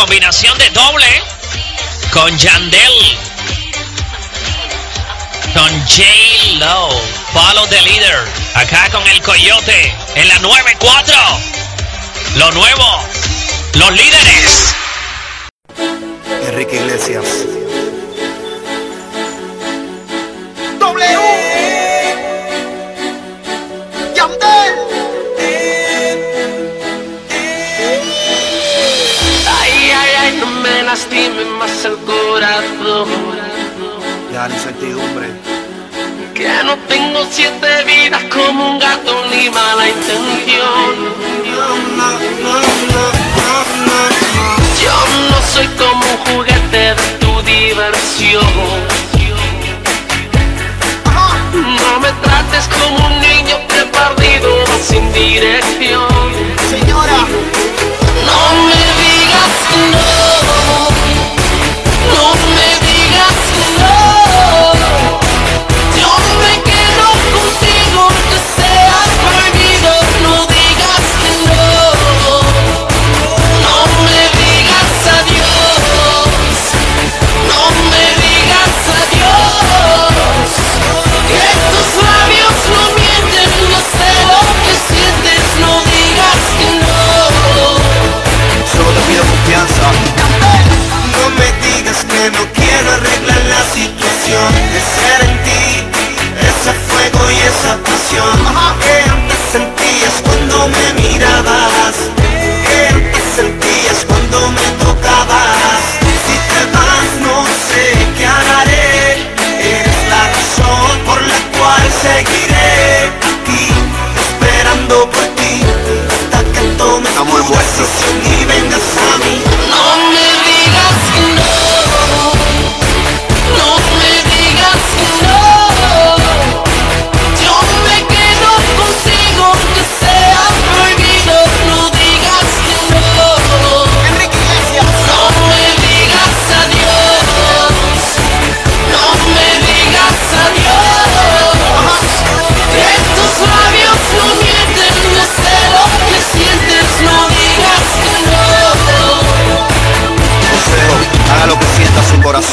combinación de doble con Yandel. Con J-Lo. Follow the leader. Acá con el Coyote. En la 9-4. Lo nuevo. Los líderes. Enrique Iglesias. el corazón. Ya la incertidumbre. Que no tengo siete vidas como un gato ni mala intención. Yo no soy como un juguete de tu diversión. No me trates como un niño perdido sin dirección. Señora, no me digas no. no arreglan la situación. Es en ti, ese fuego y esa pasión. Que antes sentías cuando me mirabas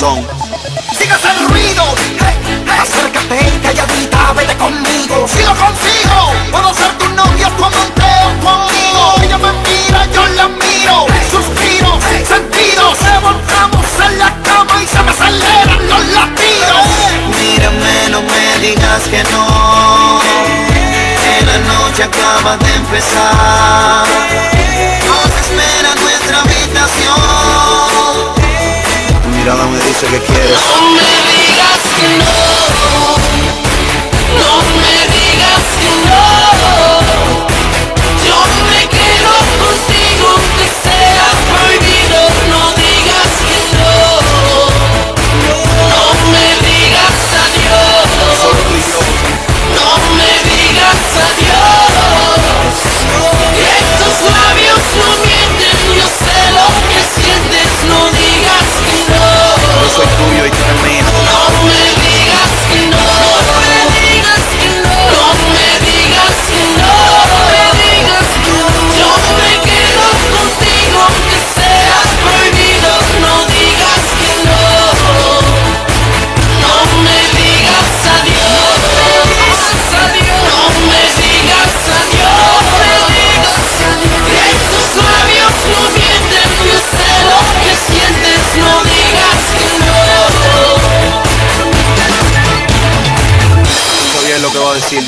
reggaetón. ¡Sigas el ruido! Hey, hey. Acércate calladita, vete conmigo. Si lo consigo, puedo ser tu novio, tu amanteo, tu amigo. Ella me mira, yo la miro. Hey. Suspiros, sentidos, se volcamos en la cama y se me aceleran los latidos. Mírame, no me digas que no. Que la noche acaba de empezar. Nos espera nuestra habitación mirada me dice que quieres. No me digas que no, no me digas que no. Yo me quedo contigo, te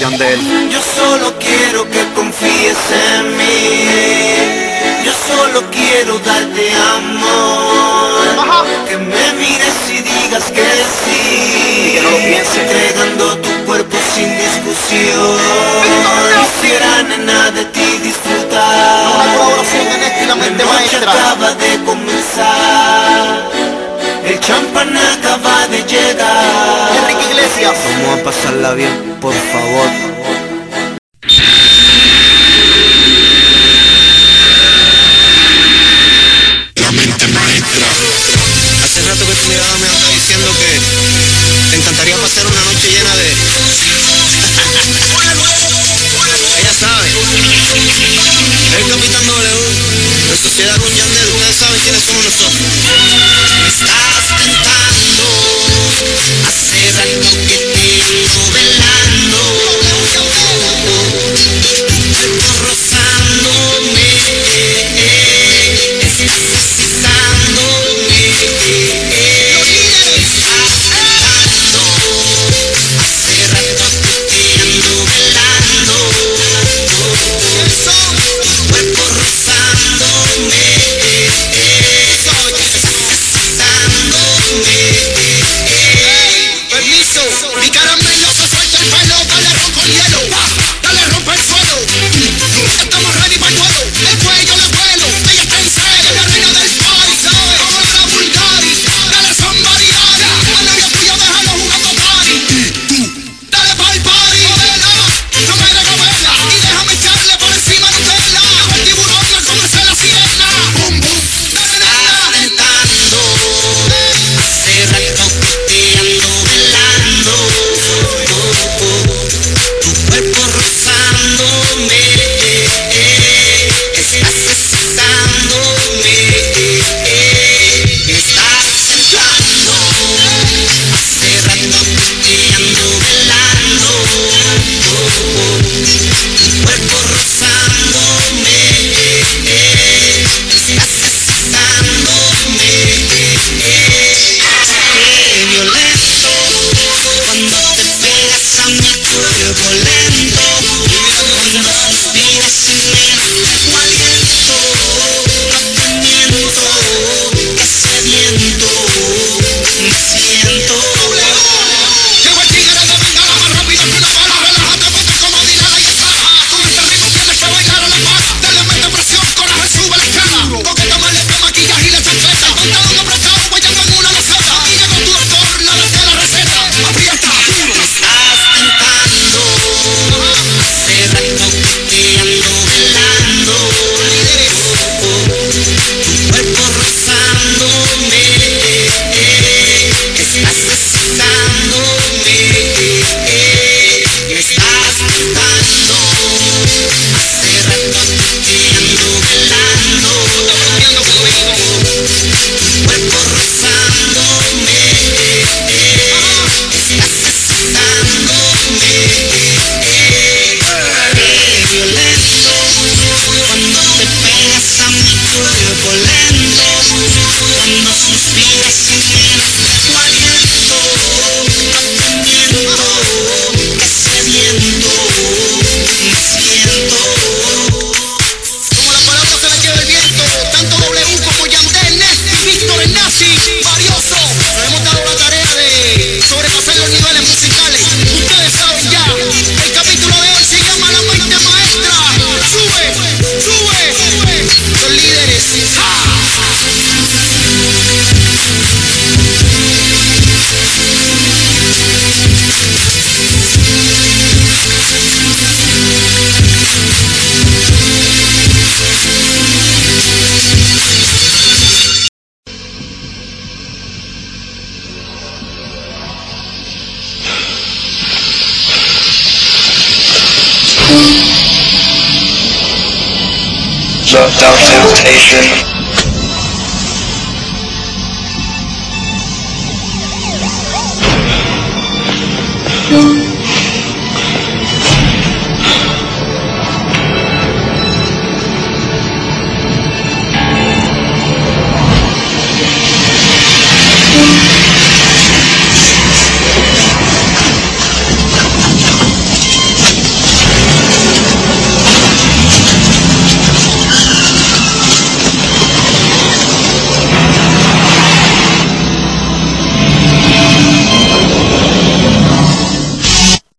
canción del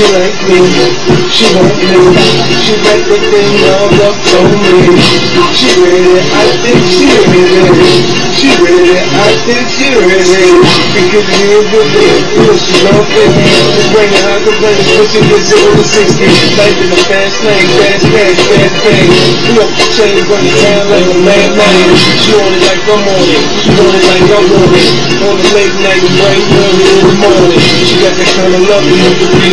She like me, she want me, she like the thing all up on me. She ready, I think she ready. She ready, I think she ready. Because me and the big girl, she love it. Just bring it out the plane, switching the zero to sixty. Life is a fast lane, fast cash, fast pain. You know, chain running down like a madman. She on it like I'm on it, she on it like I'm on it. On the late night, right early in the morning. She got that kind of love you to be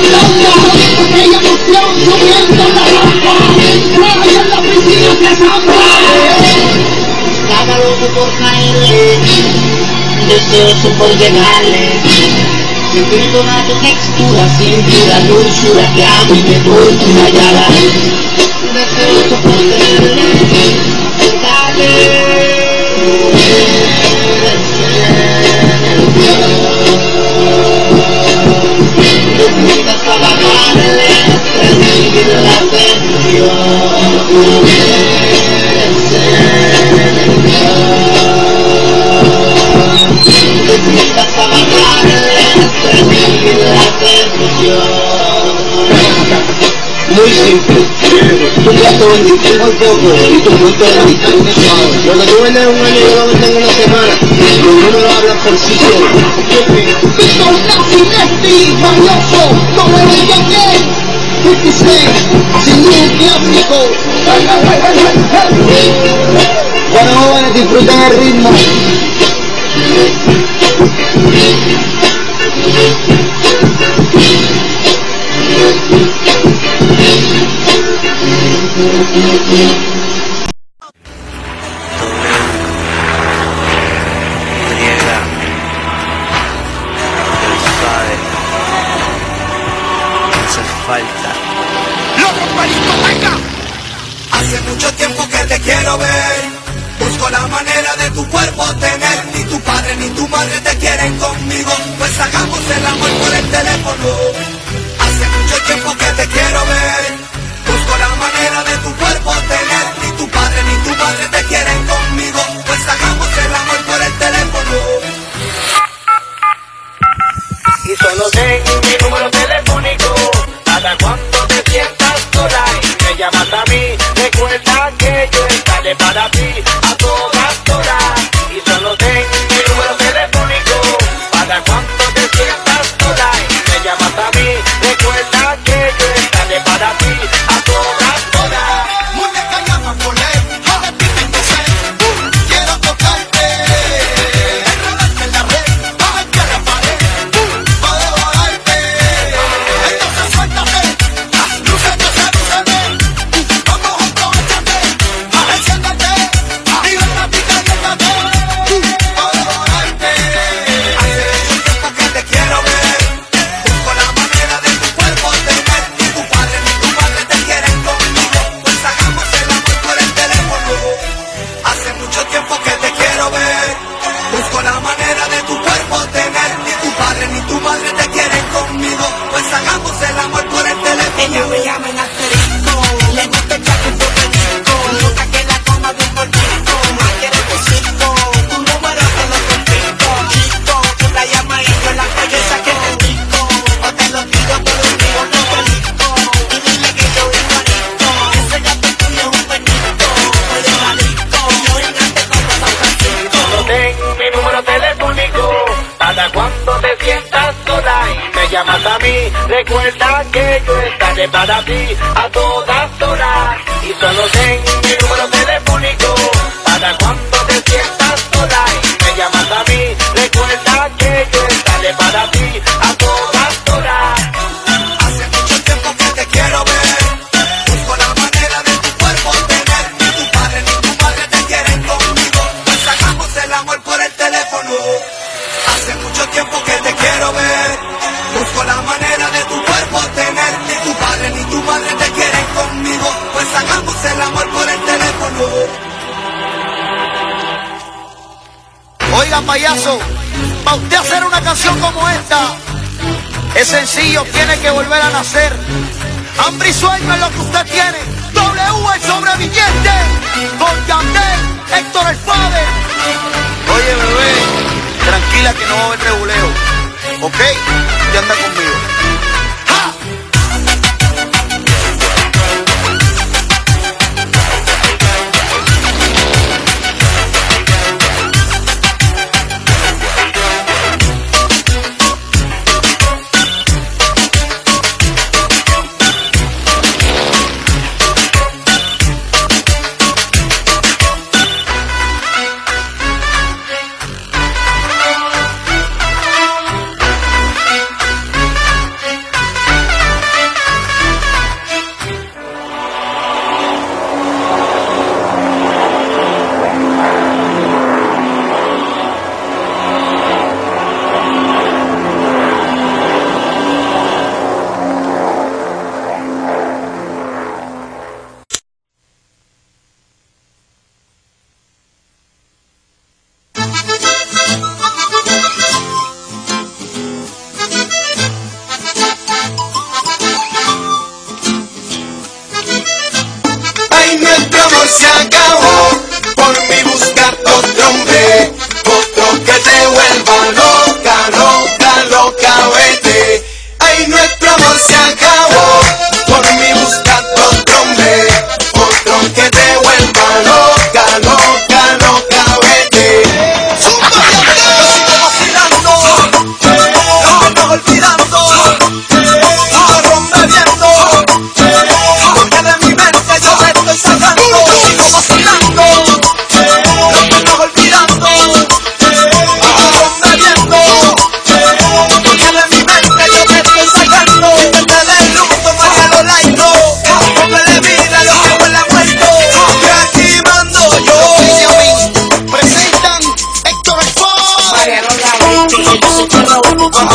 Deseoso por llegarle Sentir toda tu textura Cintura, dulzura que a mí me dulzura hallada Deseoso por tenerle Buscarle Necesitas el estrés y la Muy simple. Tu gasto vendiste muy poco y tu punto de es. Lo que tú vendes en un año yo lo vendo en una semana. Los números hablan por sí solos. Como el Yankee 56, sin un clásico Bueno, jóvenes, disfruten el ritmo. Niega. Él sabe. Hace falta. Hace mucho tiempo que te quiero ver. Busco la manera de tu cuerpo tener. Ni tu padre ni tu madre te quieren conmigo. Pues hagamos el amor por el teléfono. Hace mucho tiempo que te quiero ver. Ten mi número telefónico. Para cuando te sientas sola y me llamas a mí. Recuerda que yo estaré para ti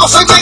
Contigo soy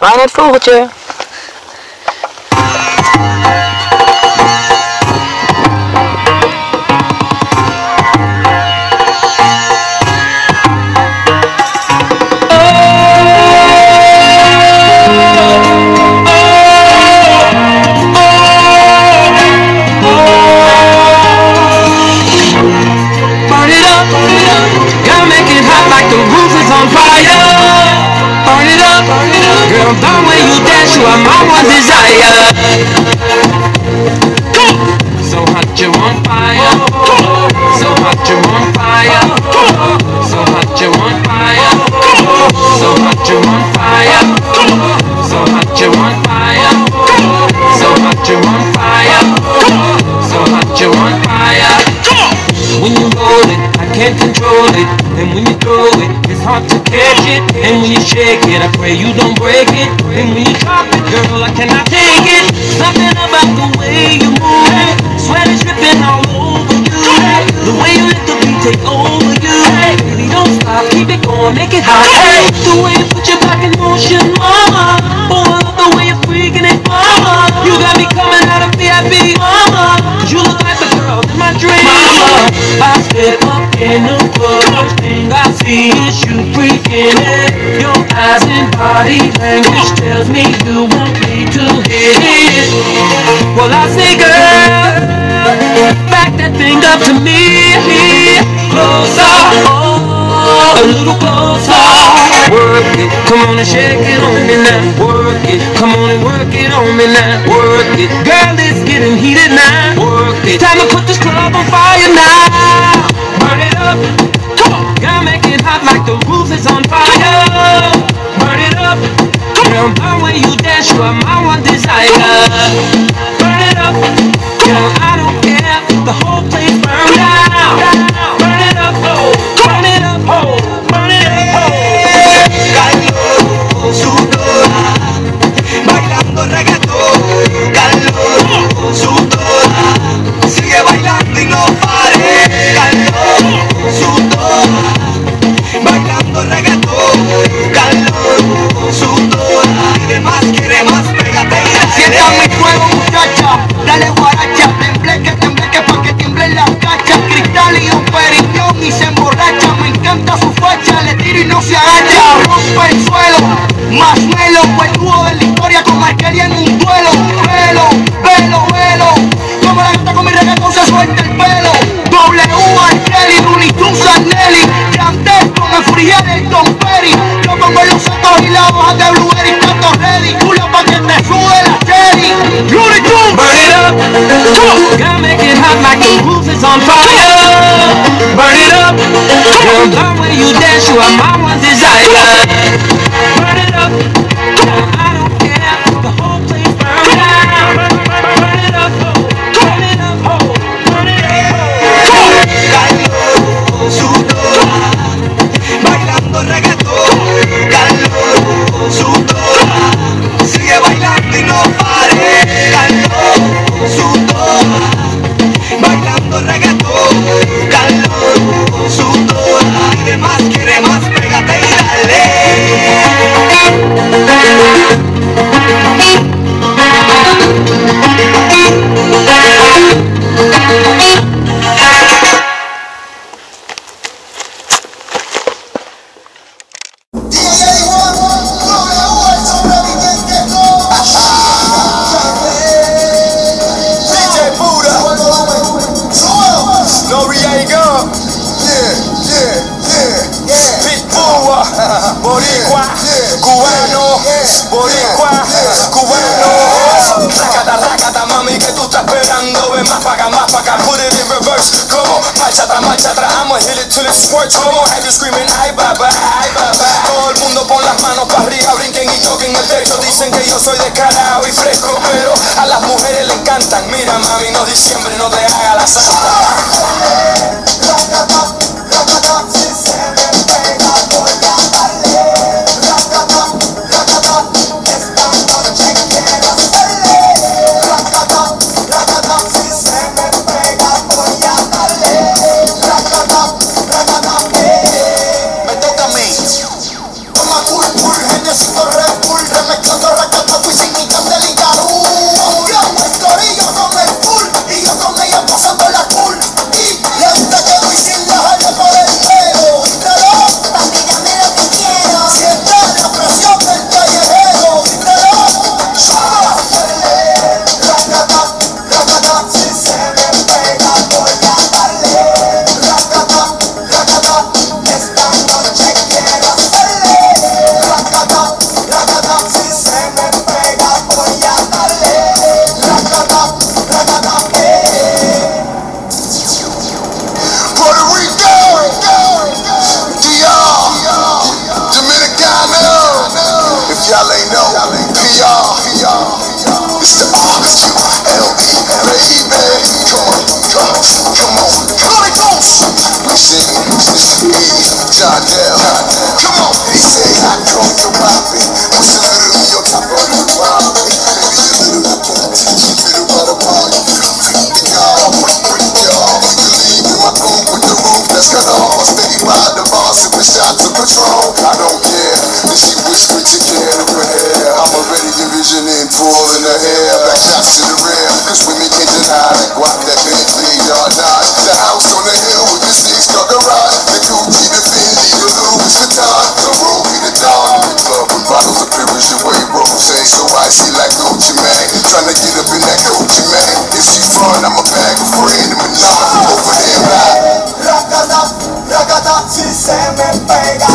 Maar het vogeltje. Girl, the way you dance, you are my one desire. So hot you on fire. So hot you on fire. So hot you on fire. So hot you on fire. So hot you on fire. So hot you on fire. So hot you on fire. When you roll it, I can't control it. And when you throw it, it's hard to catch it. And when you shake it, I pray you don't break it. And when you drop it, girl, I cannot take it. Something about the way you move it. Sweat is dripping all over you. The way you let the beat take over you. Baby, don't stop, keep it going, make it hot. Hey, the way you put your back in motion, mama. Boy, I love the way you're freaking it, mama. You got me coming out of VIP, mama. 'Cause you look like the girl in my dream, mama. I step up in the first thing I see is you freaking it. Your eyes and body language tells me you want me to hit it. Well, I say, girl, back that thing up to me. Closer, oh, a little closer. Work it, come on and shake it on me now. Work it, come on and work it on me now. Work it, girl, it's getting heated now. Work it, time to put this club on fire now. Burn come on, gotta make it hot like the roof is on fire. Burn it up, way you you are my one desire. Burn it up, girl, I don't care, the whole place burn down. Boricua. Cubano. Boricua. Cubano. Rácata, rácata, mami, que tú estás esperando. Ven más pa' más pa'. Put it in reverse. Como marcha atrás, marcha atrás. I'ma hit it till it squirts. Como have you screaming, ay, baba, ay, baba. Todo el mundo pon las manos para arriba, brinquen y toquen el techo. Dicen que yo soy descarado y fresco, pero a las mujeres le encantan. Mira, mami, no diciembre, no te haga la santa. I told you I be What's the hurt top of the body? Maybe the little bit of teaching to the water body Creep the car, break, break it off Leave my room with the roof that's cut off Steady mind the boss, it was shot to patrol I don't care if she whispered you can to prayer I'm already envisioning pool the hair Back shots to the rear, women can't deny That guap, that Bentley, y'all dodge The house on the hill with the six-car garage The Gucci, the Gucci way, roll fade, so I see like Gucci man. Tryna get up in that Gucci man. If she fun, I'm a bag of friend in Manila. Over there, right? Ragata, ragata, si se me pega.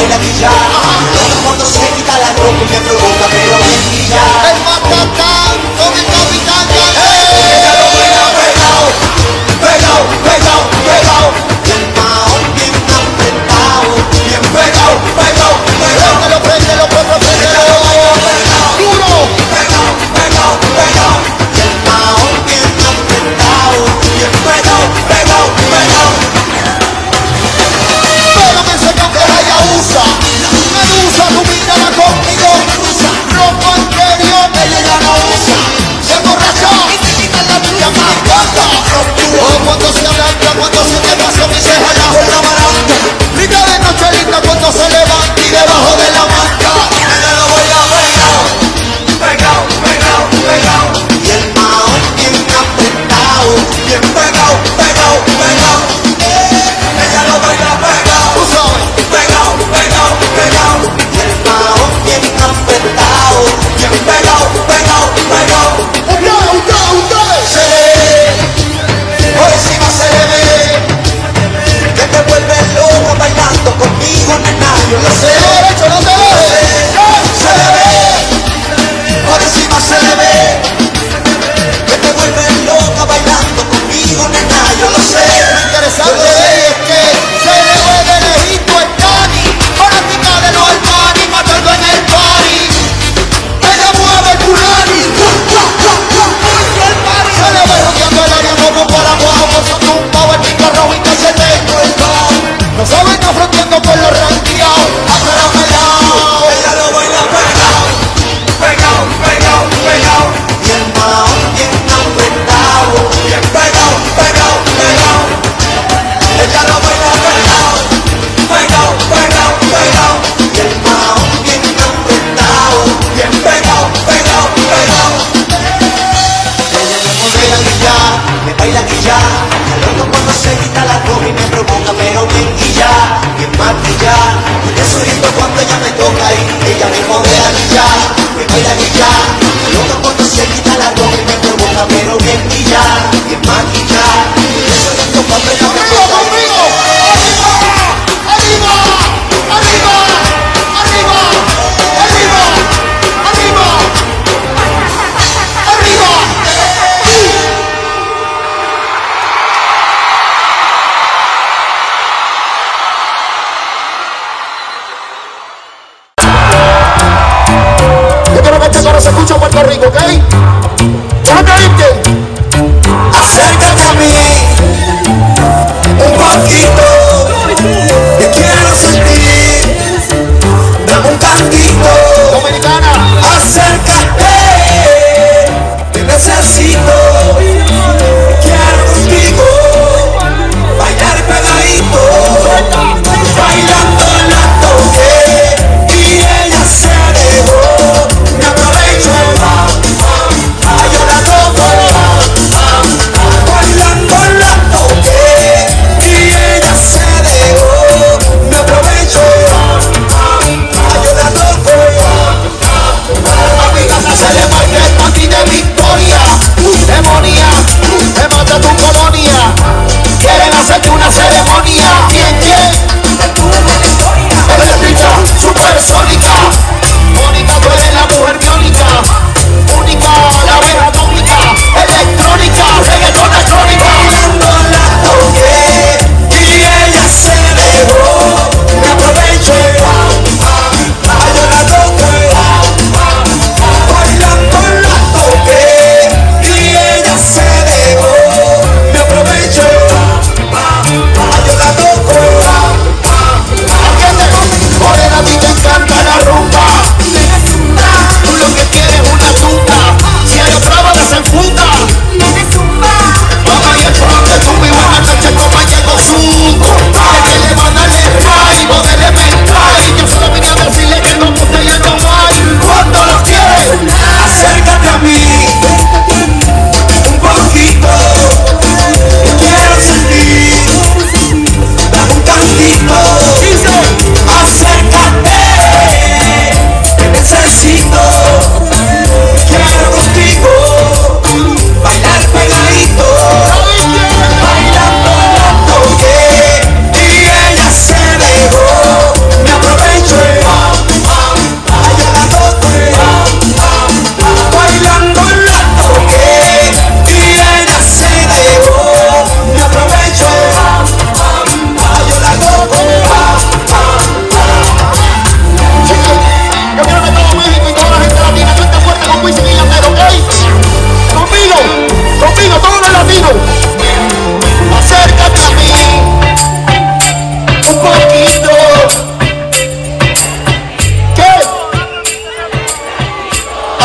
de la villa. Todo el mundo se quita la ropa y me provoca, pero me pilla. El matatá.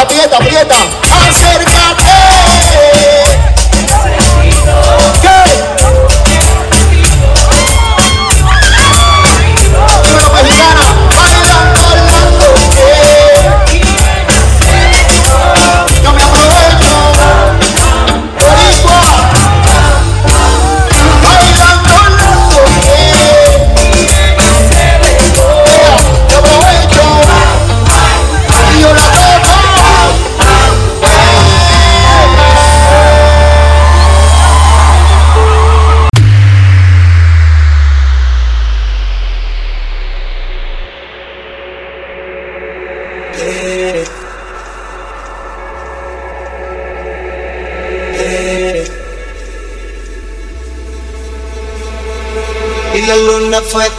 aprieta, aprieta. Acércate. Una mexicana.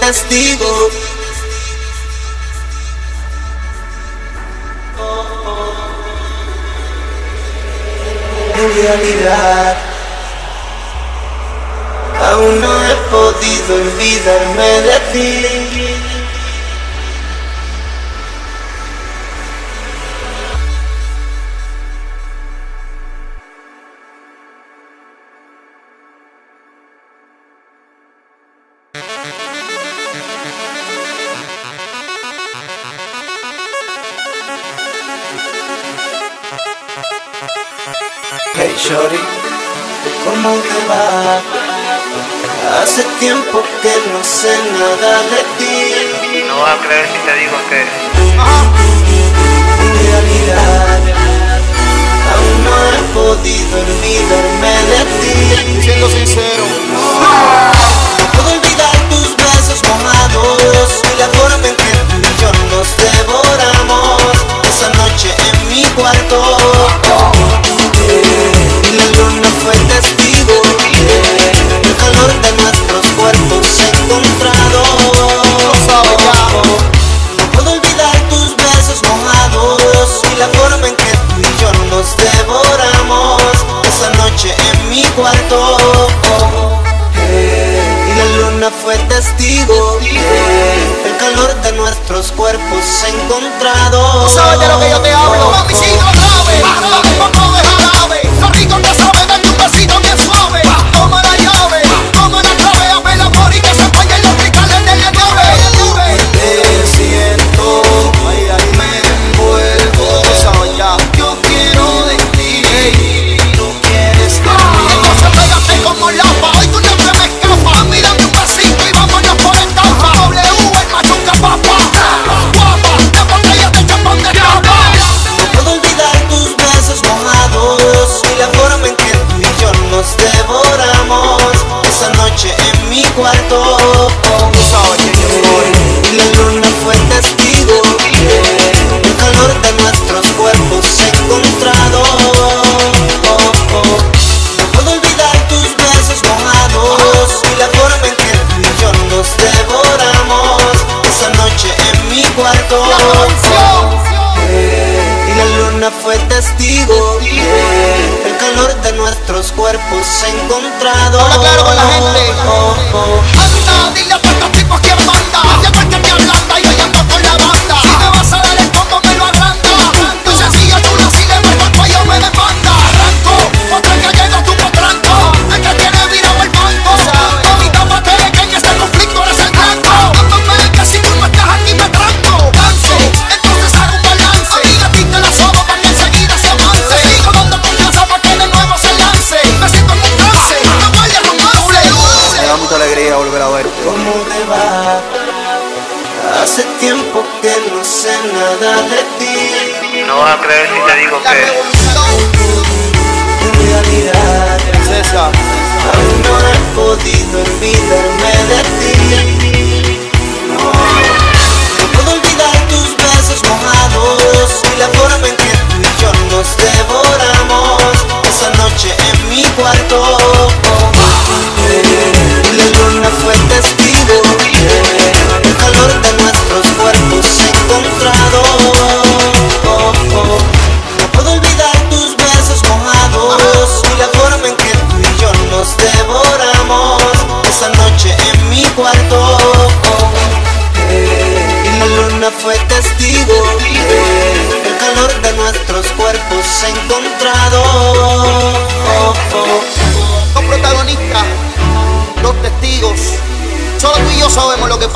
castigo. En realidad, aún no he podido olvidarme de ti.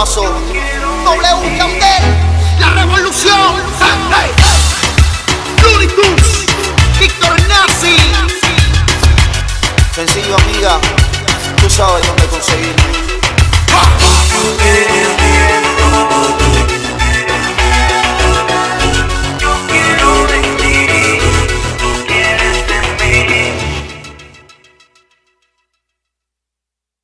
Pasó. W